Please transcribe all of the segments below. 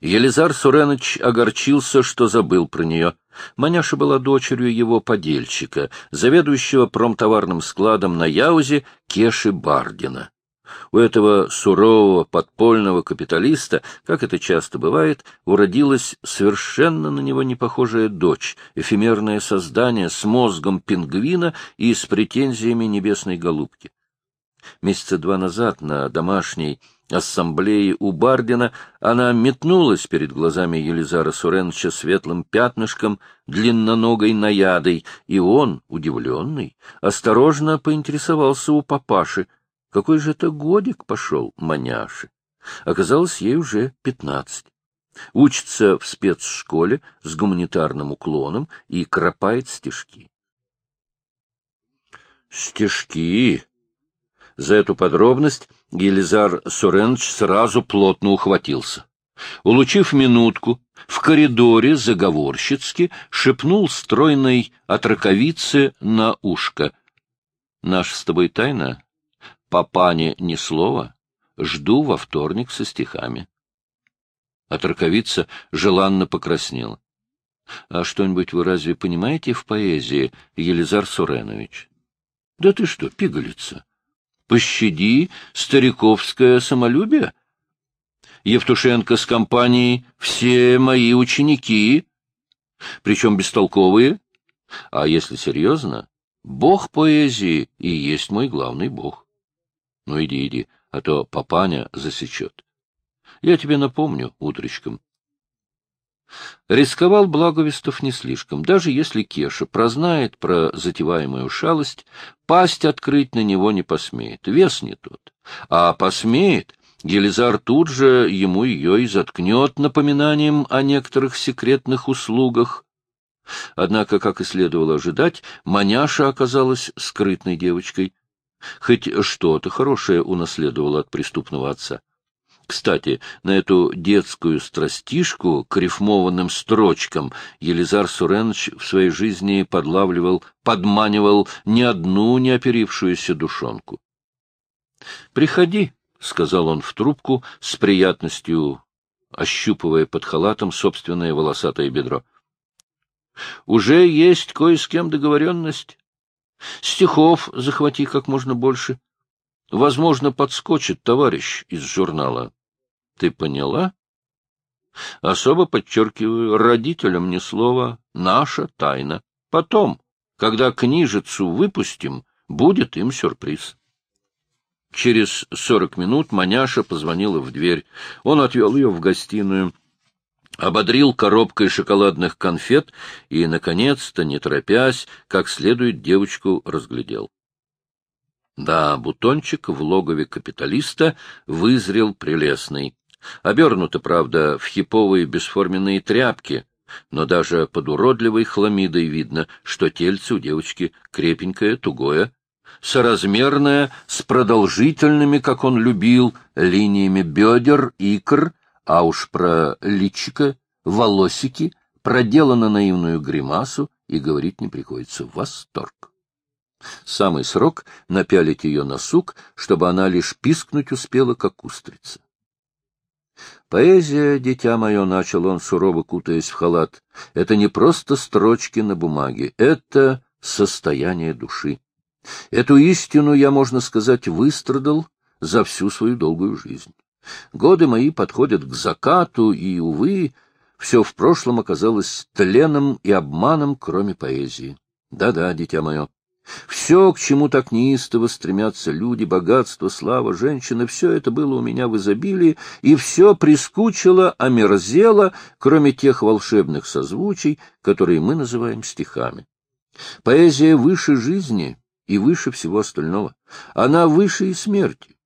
Елизар Суренович огорчился, что забыл про нее. Маняша была дочерью его подельщика, заведующего промтоварным складом на Яузе Кеши Бардина. У этого сурового подпольного капиталиста, как это часто бывает, уродилась совершенно на него не похожая дочь, эфемерное создание с мозгом пингвина и с претензиями небесной голубки. Месяца два назад на домашней ассамблее у Бардина она метнулась перед глазами Елизара Суреновича светлым пятнышком, длинноногой наядой, и он, удивленный, осторожно поинтересовался у папаши, какой же это годик пошел маняши. Оказалось, ей уже пятнадцать. Учится в спецшколе с гуманитарным уклоном и кропает стишки. Стишки! За эту подробность Елизар Суренович сразу плотно ухватился. Улучив минутку, в коридоре заговорщицки шепнул стройной отраковице на ушко. — Наша с тобой тайна Папане ни слова. Жду во вторник со стихами. Отраковица желанно покраснела. — А что-нибудь вы разве понимаете в поэзии, Елизар Суренович? — Да ты что, пигалица? Пощади стариковское самолюбие. Евтушенко с компанией все мои ученики, причем бестолковые. А если серьезно, бог поэзии и есть мой главный бог. Ну, иди, иди, а то папаня засечет. Я тебе напомню утречком. Рисковал Благовестов не слишком. Даже если Кеша прознает про затеваемую шалость, пасть открыть на него не посмеет. Вес не тот. А посмеет, Елизар тут же ему ее и заткнет напоминанием о некоторых секретных услугах. Однако, как и следовало ожидать, маняша оказалась скрытной девочкой — Хоть что-то хорошее унаследовала от преступного отца. Кстати, на эту детскую страстишку к рифмованным строчкам Елизар Суренович в своей жизни подлавливал, подманивал не одну неоперившуюся душонку. — Приходи, — сказал он в трубку, с приятностью ощупывая под халатом собственное волосатое бедро. — Уже есть кое с кем договоренность. Стихов захвати как можно больше. Возможно, подскочит товарищ из журнала. Ты поняла? Особо подчеркиваю, родителям ни слова, наша тайна. Потом, когда книжицу выпустим, будет им сюрприз. Через сорок минут маняша позвонила в дверь. Он отвел ее в гостиную ободрил коробкой шоколадных конфет и, наконец-то, не торопясь, как следует девочку разглядел. Да, бутончик в логове капиталиста вызрел прелестный. Обернуто, правда, в хиповые бесформенные тряпки, но даже под уродливой хламидой видно, что тельце у девочки крепенькое, тугое, соразмерное, с продолжительными, как он любил, линиями бедер, икр — а уж про личико, волосики, проделано наивную гримасу, и говорить не приходится. Восторг. Самый срок — напялить ее на сук, чтобы она лишь пискнуть успела, как устрица. Поэзия, дитя мое, — начал он, сурово кутаясь в халат, — это не просто строчки на бумаге, это состояние души. Эту истину я, можно сказать, выстрадал за всю свою долгую жизнь. Годы мои подходят к закату, и, увы, все в прошлом оказалось тленом и обманом, кроме поэзии. Да-да, дитя мое. Все, к чему так неистово стремятся люди, богатство, слава, женщины, все это было у меня в изобилии, и все прискучило, омерзело, кроме тех волшебных созвучий, которые мы называем стихами. Поэзия выше жизни и выше всего остального. Она выше и смерти.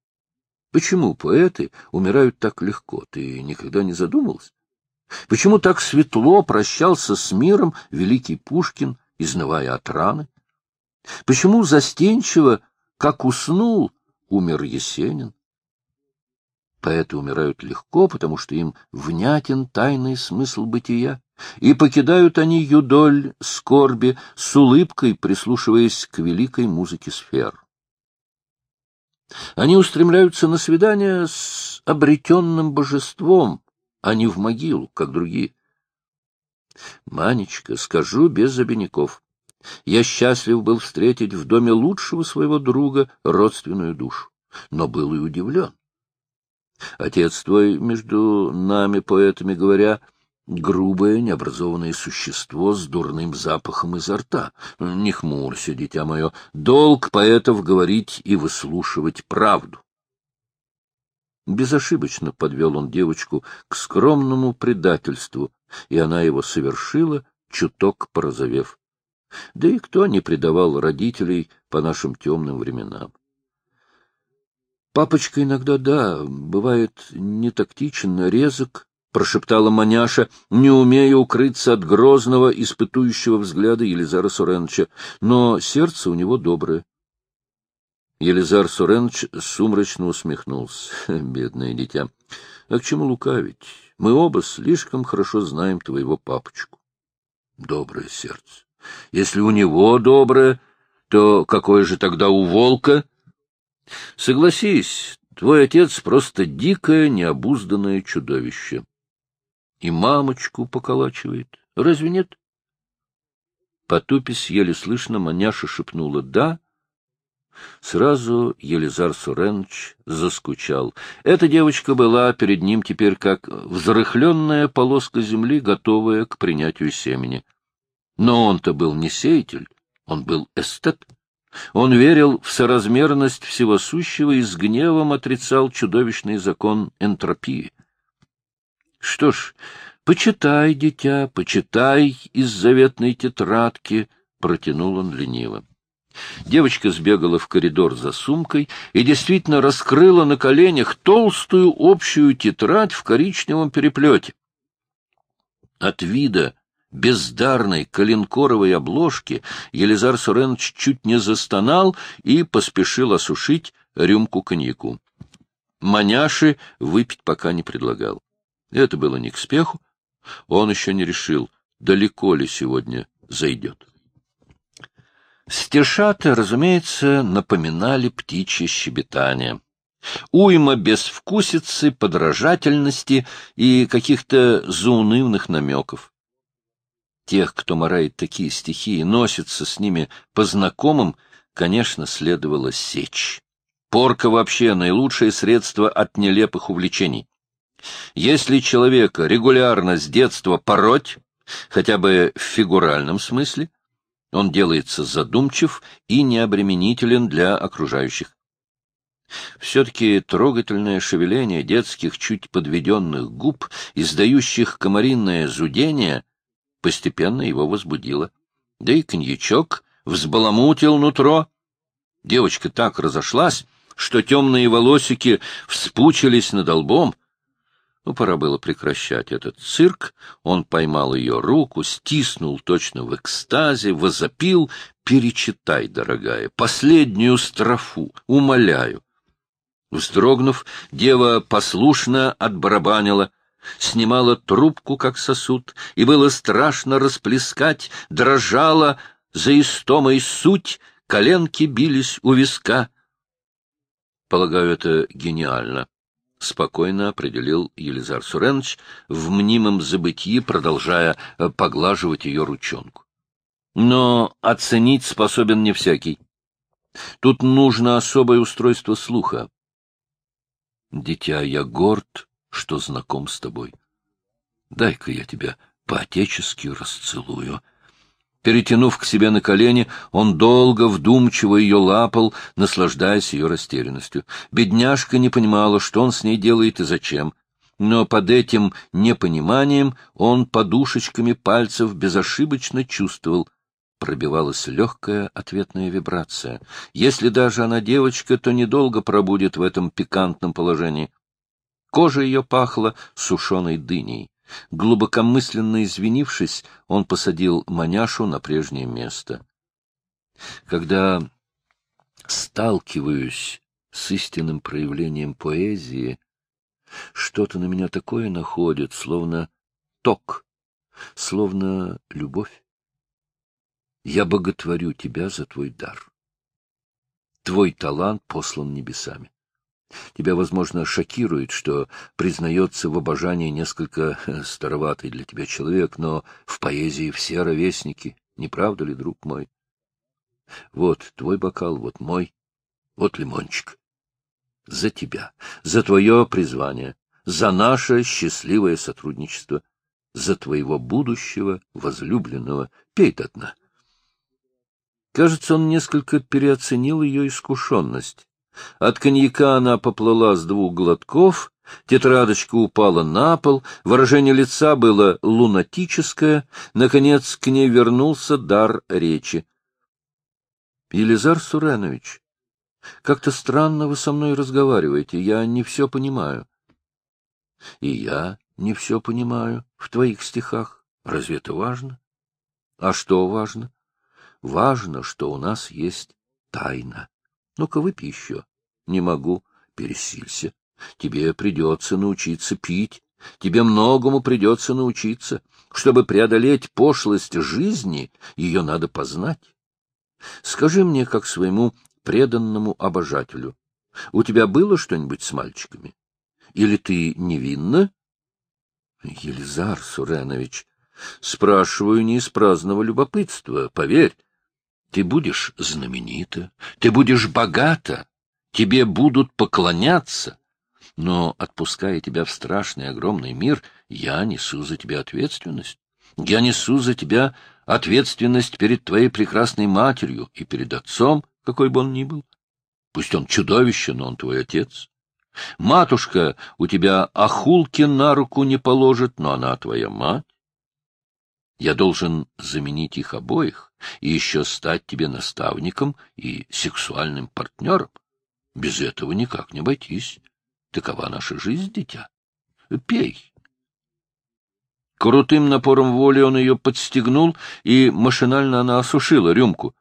Почему поэты умирают так легко? Ты никогда не задумывался? Почему так светло прощался с миром великий Пушкин, изнывая от раны? Почему застенчиво, как уснул, умер Есенин? Поэты умирают легко, потому что им внятен тайный смысл бытия, и покидают они юдоль скорби с улыбкой, прислушиваясь к великой музыке сфер. Они устремляются на свидание с обретенным божеством, а не в могилу, как другие. Манечка, скажу без обиняков. Я счастлив был встретить в доме лучшего своего друга родственную душу, но был и удивлен. Отец твой, между нами, поэтами говоря, грубое, необразованное существо с дурным запахом изо рта. Не хмурься, дитя мое, долг поэтов говорить и выслушивать правду. Безошибочно подвел он девочку к скромному предательству, и она его совершила, чуток порозовев. Да и кто не предавал родителей по нашим темным временам? Папочка иногда, да, бывает не тактичен, резок, — прошептала маняша, не умея укрыться от грозного, испытующего взгляда Елизара Суреновича, но сердце у него доброе. Елизар Суренович сумрачно усмехнулся. Бедное дитя. А к чему лукавить? Мы оба слишком хорошо знаем твоего папочку. Доброе сердце. Если у него доброе, то какое же тогда у волка? Согласись, твой отец просто дикое, необузданное чудовище. И мамочку поколачивает. Разве нет? Потупись еле слышно, маняша шепнула «да», Сразу Елизар Суренович заскучал. Эта девочка была перед ним теперь как взрыхленная полоска земли, готовая к принятию семени. Но он-то был не сеятель, он был эстет. Он верил в соразмерность всего сущего и с гневом отрицал чудовищный закон энтропии. Что ж, почитай, дитя, почитай из заветной тетрадки, — протянул он лениво. Девочка сбегала в коридор за сумкой и действительно раскрыла на коленях толстую общую тетрадь в коричневом переплете. От вида бездарной коленкоровой обложки Елизар Суренович чуть не застонал и поспешил осушить рюмку коньяку. Маняши выпить пока не предлагал. Это было не к спеху. Он еще не решил, далеко ли сегодня зайдет. Стешаты, разумеется, напоминали птичье щебетание. Уйма безвкусицы, подражательности и каких-то заунывных намеков. Тех, кто морает такие стихи и носится с ними по знакомым, конечно, следовало сечь. Порка вообще наилучшее средство от нелепых увлечений. Если человека регулярно с детства пороть, хотя бы в фигуральном смысле, он делается задумчив и необременителен для окружающих. Все-таки трогательное шевеление детских чуть подведенных губ, издающих комаринное зудение, постепенно его возбудило. Да и коньячок взбаламутил нутро. Девочка так разошлась, что темные волосики вспучились над лбом, ну, пора было прекращать этот цирк. Он поймал ее руку, стиснул точно в экстазе, возопил. «Перечитай, дорогая, последнюю строфу, умоляю». Вздрогнув, дева послушно отбарабанила, снимала трубку, как сосуд, и было страшно расплескать, дрожала за истомой суть, коленки бились у виска. Полагаю, это гениально. — спокойно определил Елизар Суренович, в мнимом забытии продолжая э, поглаживать ее ручонку. Но оценить способен не всякий. Тут нужно особое устройство слуха. Дитя, я горд, что знаком с тобой. Дай-ка я тебя по-отечески расцелую. Перетянув к себе на колени, он долго, вдумчиво ее лапал, наслаждаясь ее растерянностью. Бедняжка не понимала, что он с ней делает и зачем. Но под этим непониманием он подушечками пальцев безошибочно чувствовал. Пробивалась легкая ответная вибрация. Если даже она девочка, то недолго пробудет в этом пикантном положении. Кожа ее пахла сушеной дыней. Глубокомысленно извинившись, он посадил маняшу на прежнее место. Когда сталкиваюсь с истинным проявлением поэзии, что-то на меня такое находит, словно ток, словно любовь. Я боготворю тебя за твой дар. Твой талант послан небесами. Тебя, возможно, шокирует, что признается в обожании несколько э, староватый для тебя человек, но в поэзии все ровесники, не правда ли, друг мой? Вот твой бокал, вот мой, вот лимончик. За тебя, за твое призвание, за наше счастливое сотрудничество, за твоего будущего возлюбленного. Пей до дна. Кажется, он несколько переоценил ее искушенность. От коньяка она поплыла с двух глотков, тетрадочка упала на пол, выражение лица было лунатическое, наконец к ней вернулся дар речи. — Елизар Суренович, как-то странно вы со мной разговариваете, я не все понимаю. — И я не все понимаю в твоих стихах. Разве это важно? — А что важно? Важно, что у нас есть тайна. Ну-ка, выпей еще. Не могу. Пересилься. Тебе придется научиться пить. Тебе многому придется научиться. Чтобы преодолеть пошлость жизни, ее надо познать. Скажи мне, как своему преданному обожателю, у тебя было что-нибудь с мальчиками? Или ты невинна? Елизар Суренович, спрашиваю не из праздного любопытства, поверь. Ты будешь знаменита, ты будешь богата, тебе будут поклоняться. Но, отпуская тебя в страшный огромный мир, я несу за тебя ответственность. Я несу за тебя ответственность перед твоей прекрасной матерью и перед отцом, какой бы он ни был. Пусть он чудовище, но он твой отец. Матушка у тебя охулки на руку не положит, но она твоя мать. Я должен заменить их обоих и еще стать тебе наставником и сексуальным партнером. Без этого никак не обойтись. Такова наша жизнь, дитя. Пей. Крутым напором воли он ее подстегнул, и машинально она осушила рюмку.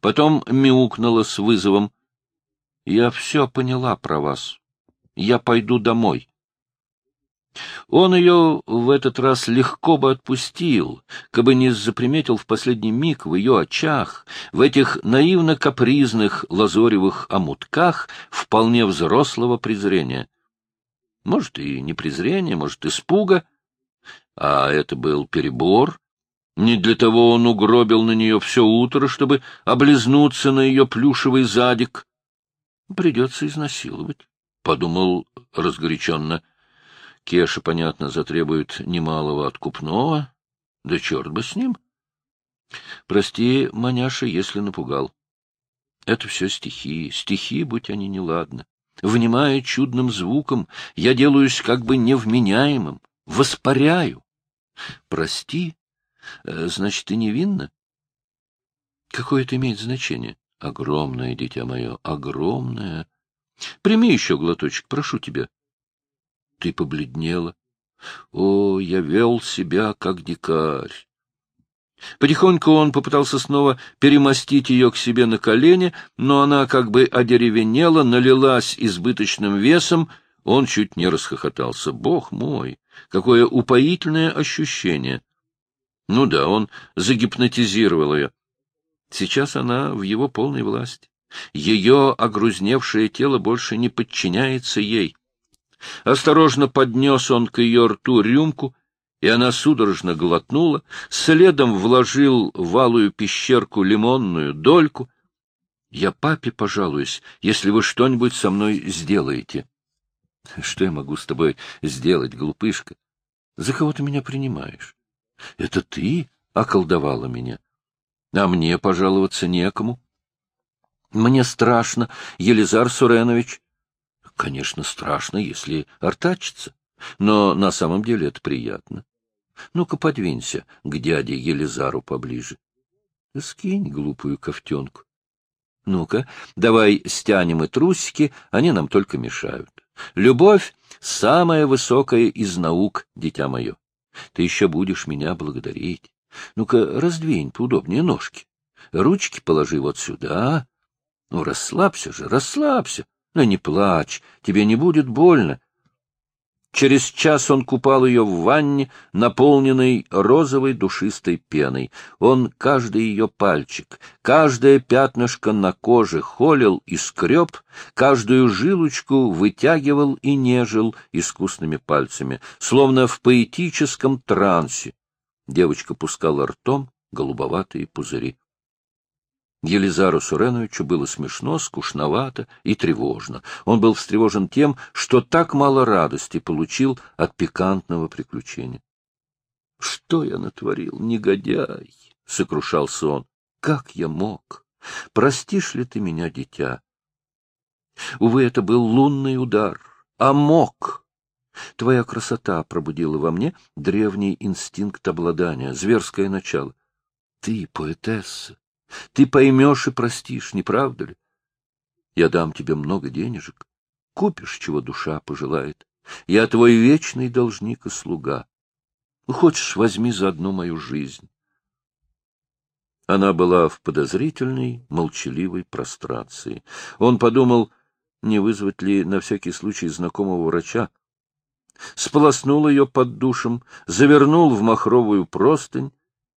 Потом мяукнула с вызовом. — Я все поняла про вас. Я пойду домой. Он ее в этот раз легко бы отпустил, кабы не заприметил в последний миг в ее очах, в этих наивно-капризных лазоревых омутках вполне взрослого презрения. Может, и не презрение, может, испуга, а это был перебор. Не для того он угробил на нее все утро, чтобы облизнуться на ее плюшевый задик. Придется изнасиловать, — подумал разгоряченно. — Кеша, понятно, затребует немалого откупного. Да черт бы с ним. Прости, маняша, если напугал. Это все стихи, стихи, будь они неладны. Внимая чудным звуком, я делаюсь как бы невменяемым, воспаряю. Прости, э, значит, ты невинна? Какое это имеет значение? Огромное, дитя мое, огромное. Прими еще глоточек, прошу тебя ты побледнела. О, я вел себя, как дикарь. Потихоньку он попытался снова перемостить ее к себе на колени, но она как бы одеревенела, налилась избыточным весом, он чуть не расхохотался. Бог мой, какое упоительное ощущение! Ну да, он загипнотизировал ее. Сейчас она в его полной власти. Ее огрузневшее тело больше не подчиняется ей. Осторожно поднес он к ее рту рюмку, и она судорожно глотнула, следом вложил в алую пещерку лимонную дольку. «Я папе пожалуюсь, если вы что-нибудь со мной сделаете». «Что я могу с тобой сделать, глупышка? За кого ты меня принимаешь? Это ты околдовала меня, а мне пожаловаться некому». «Мне страшно, Елизар Суренович. Конечно, страшно, если артачиться, но на самом деле это приятно. Ну-ка, подвинься к дяде Елизару поближе. Скинь глупую ковтенку. Ну-ка, давай стянем и трусики, они нам только мешают. Любовь — самая высокая из наук, дитя мое. Ты еще будешь меня благодарить. Ну-ка, раздвинь поудобнее ножки. Ручки положи вот сюда. Ну, расслабься же, расслабься. Но не плачь, тебе не будет больно. Через час он купал ее в ванне, наполненной розовой душистой пеной. Он каждый ее пальчик, каждое пятнышко на коже холил и скреб, каждую жилочку вытягивал и нежил искусными пальцами, словно в поэтическом трансе. Девочка пускала ртом голубоватые пузыри. Елизару Суреновичу было смешно, скучновато и тревожно. Он был встревожен тем, что так мало радости получил от пикантного приключения. — Что я натворил, негодяй? — сокрушался он. — Как я мог? Простишь ли ты меня, дитя? Увы, это был лунный удар. А мог! Твоя красота пробудила во мне древний инстинкт обладания, зверское начало. Ты, поэтесса, ты поймешь и простишь, не правда ли? Я дам тебе много денежек, купишь, чего душа пожелает. Я твой вечный должник и слуга. Хочешь, возьми заодно мою жизнь. Она была в подозрительной, молчаливой прострации. Он подумал, не вызвать ли на всякий случай знакомого врача. Сполоснул ее под душем, завернул в махровую простынь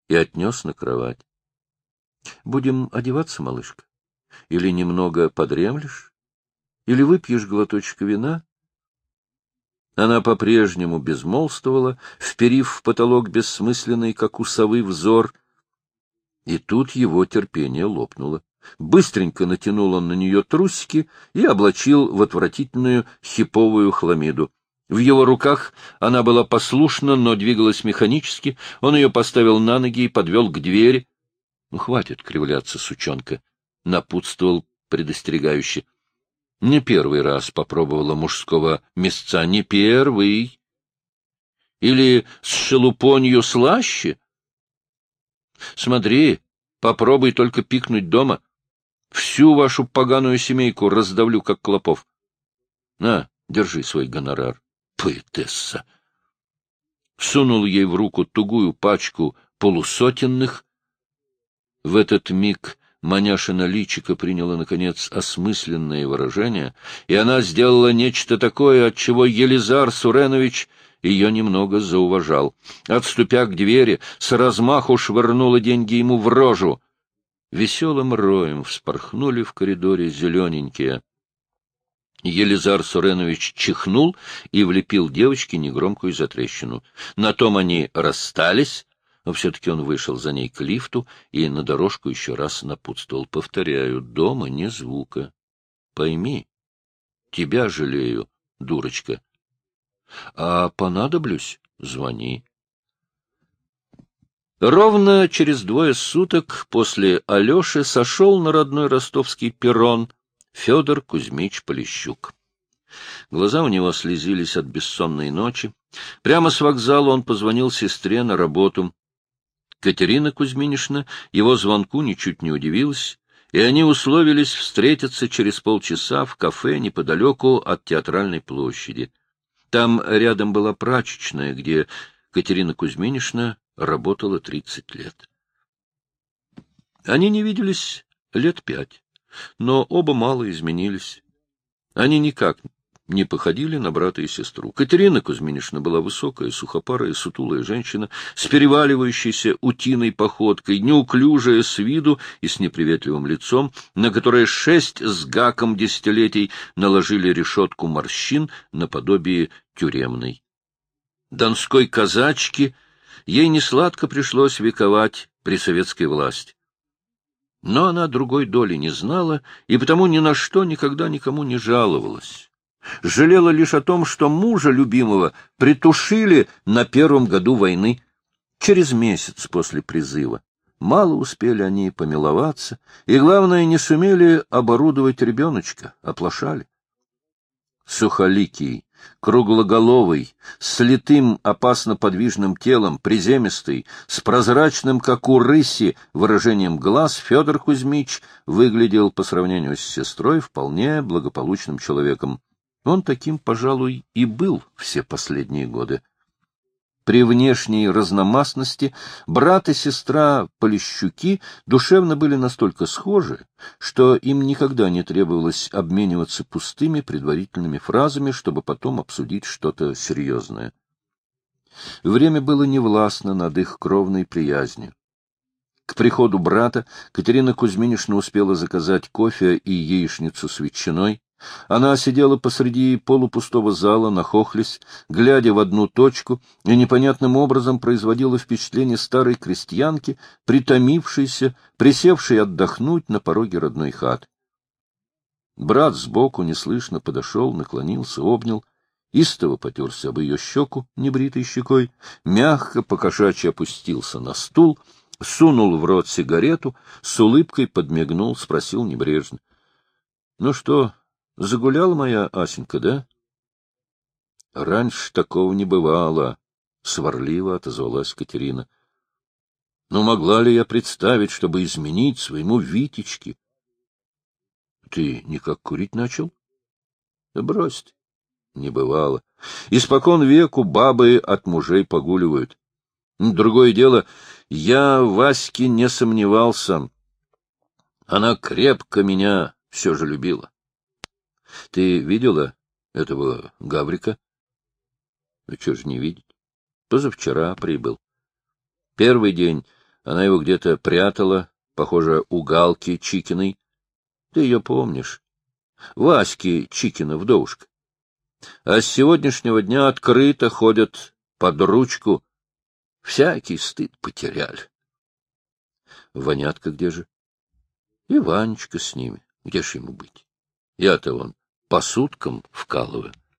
и отнес на кровать. — Будем одеваться, малышка? Или немного подремлешь? Или выпьешь глоточек вина? Она по-прежнему безмолвствовала, вперив в потолок бессмысленный, как у совы, взор. И тут его терпение лопнуло. Быстренько натянул он на нее трусики и облачил в отвратительную хиповую хламиду. В его руках она была послушна, но двигалась механически. Он ее поставил на ноги и подвел к двери. Ну, хватит кривляться, сучонка, — напутствовал предостерегающе. Не первый раз попробовала мужского места, не первый. Или с шелупонью слаще? Смотри, попробуй только пикнуть дома. Всю вашу поганую семейку раздавлю, как клопов. На, держи свой гонорар, поэтесса. Сунул ей в руку тугую пачку полусотенных, в этот миг Маняшина личико приняло, наконец, осмысленное выражение, и она сделала нечто такое, от чего Елизар Суренович ее немного зауважал. Отступя к двери, с размаху швырнула деньги ему в рожу. Веселым роем вспорхнули в коридоре зелененькие. Елизар Суренович чихнул и влепил девочке негромкую затрещину. На том они расстались, но все-таки он вышел за ней к лифту и на дорожку еще раз напутствовал. Повторяю, дома не звука. Пойми, тебя жалею, дурочка. А понадоблюсь — звони. Ровно через двое суток после Алеши сошел на родной ростовский перрон Федор Кузьмич Полищук. Глаза у него слезились от бессонной ночи. Прямо с вокзала он позвонил сестре на работу. Катерина Кузьминишна его звонку ничуть не удивилась, и они условились встретиться через полчаса в кафе неподалеку от Театральной площади. Там рядом была прачечная, где Катерина Кузьминишна работала тридцать лет. Они не виделись лет пять, но оба мало изменились. Они никак не походили на брата и сестру. Катерина Кузьминишна была высокая, сухопарая, сутулая женщина, с переваливающейся утиной походкой, неуклюжая с виду и с неприветливым лицом, на которое шесть с гаком десятилетий наложили решетку морщин наподобие тюремной. Донской казачки ей несладко пришлось вековать при советской власти. Но она другой доли не знала и потому ни на что никогда никому не жаловалась жалела лишь о том, что мужа любимого притушили на первом году войны, через месяц после призыва. Мало успели они помиловаться, и, главное, не сумели оборудовать ребеночка, оплошали. Сухоликий, круглоголовый, с литым опасно подвижным телом, приземистый, с прозрачным, как у рыси, выражением глаз, Федор Кузьмич выглядел по сравнению с сестрой вполне благополучным человеком. Он таким, пожалуй, и был все последние годы. При внешней разномастности брат и сестра Полищуки душевно были настолько схожи, что им никогда не требовалось обмениваться пустыми предварительными фразами, чтобы потом обсудить что-то серьезное. Время было невластно над их кровной приязнью. К приходу брата Катерина Кузьминишна успела заказать кофе и яичницу с ветчиной, она сидела посреди полупустого зала, нахохлясь, глядя в одну точку, и непонятным образом производила впечатление старой крестьянки, притомившейся, присевшей отдохнуть на пороге родной хаты. Брат сбоку неслышно подошел, наклонился, обнял, истово потерся об ее щеку небритой щекой, мягко покошачьи опустился на стул, сунул в рот сигарету, с улыбкой подмигнул, спросил небрежно. — Ну что, Загуляла моя Асенька, да? — Раньше такого не бывало, — сварливо отозвалась Катерина. — Но могла ли я представить, чтобы изменить своему Витечке? — Ты никак курить начал? — Да брось ты. Не бывало. Испокон веку бабы от мужей погуливают. Другое дело, я Ваське не сомневался. Она крепко меня все же любила. Ты видела этого Гаврика? Ну, что ж не видеть? Позавчера прибыл. Первый день она его где-то прятала, похоже, у Галки Чикиной. Ты ее помнишь. Васьки Чикина, вдовушка. А с сегодняшнего дня открыто ходят под ручку. Всякий стыд потеряли. Вонятка где же? И Ванечка с ними. Где ж ему быть? Я-то вон по суткам вкалываю.